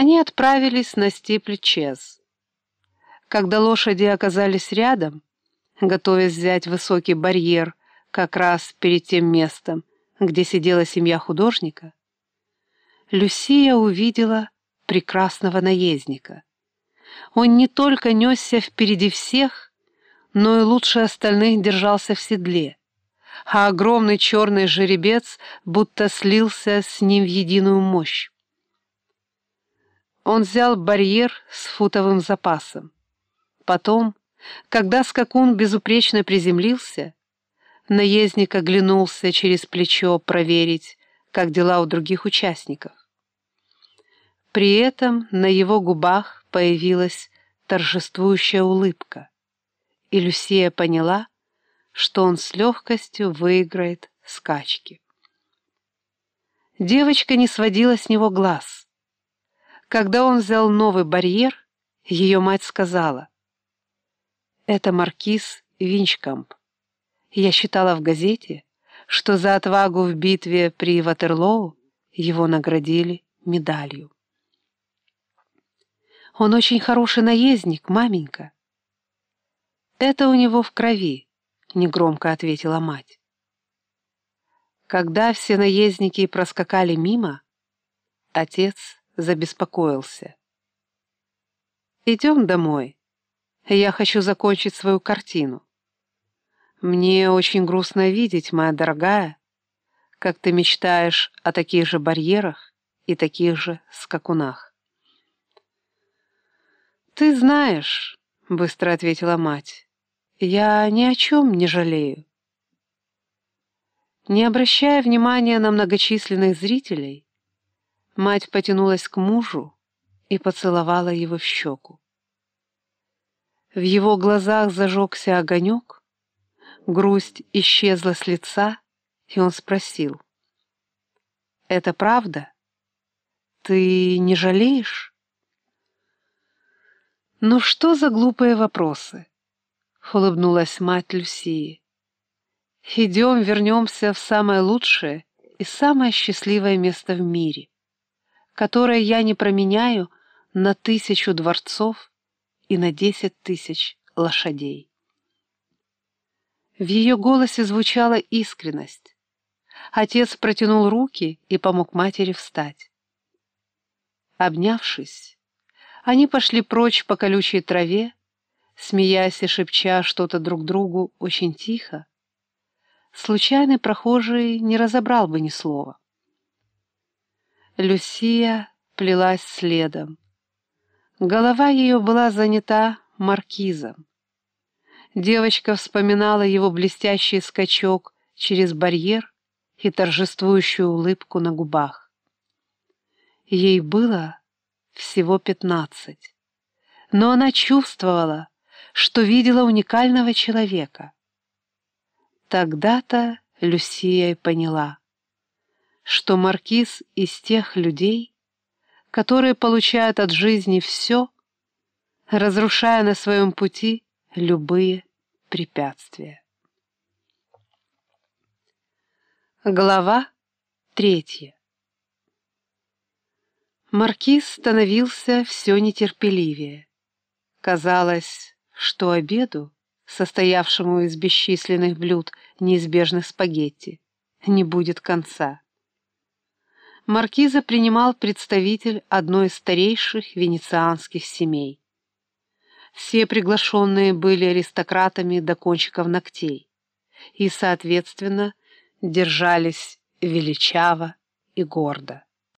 Они отправились на Стипль-Чез. Когда лошади оказались рядом, готовясь взять высокий барьер как раз перед тем местом, где сидела семья художника, Люсия увидела прекрасного наездника. Он не только несся впереди всех, но и лучше остальных держался в седле, а огромный черный жеребец будто слился с ним в единую мощь. Он взял барьер с футовым запасом. Потом, когда скакун безупречно приземлился, наездник оглянулся через плечо проверить, как дела у других участников. При этом на его губах появилась торжествующая улыбка, и Люсия поняла, что он с легкостью выиграет скачки. Девочка не сводила с него глаз. Когда он взял новый барьер, ее мать сказала, «Это маркиз Винчкамп. Я считала в газете, что за отвагу в битве при Ватерлоу его наградили медалью». Он очень хороший наездник, маменька. Это у него в крови, негромко ответила мать. Когда все наездники проскакали мимо, отец забеспокоился. «Идем домой. Я хочу закончить свою картину. Мне очень грустно видеть, моя дорогая, как ты мечтаешь о таких же барьерах и таких же скакунах. «Ты знаешь», — быстро ответила мать, — «я ни о чем не жалею». Не обращая внимания на многочисленных зрителей, мать потянулась к мужу и поцеловала его в щеку. В его глазах зажегся огонек, грусть исчезла с лица, и он спросил. «Это правда? Ты не жалеешь?» «Ну что за глупые вопросы?» — улыбнулась мать Люсии. «Идем вернемся в самое лучшее и самое счастливое место в мире, которое я не променяю на тысячу дворцов и на десять тысяч лошадей». В ее голосе звучала искренность. Отец протянул руки и помог матери встать. Обнявшись, они пошли прочь по колючей траве, смеясь и шепча что-то друг другу очень тихо. Случайный прохожий не разобрал бы ни слова. Люсия плелась следом. Голова ее была занята маркизом. Девочка вспоминала его блестящий скачок через барьер и торжествующую улыбку на губах. Ей было всего пятнадцать. Но она чувствовала, что видела уникального человека. Тогда-то Люсия и поняла, что маркиз из тех людей, которые получают от жизни все, разрушая на своем пути любые препятствия. Глава третья Маркиз становился все нетерпеливее. Казалось, что обеду, состоявшему из бесчисленных блюд неизбежных спагетти, не будет конца. Маркиза принимал представитель одной из старейших венецианских семей. Все приглашенные были аристократами до кончиков ногтей и, соответственно, держались величаво и гордо.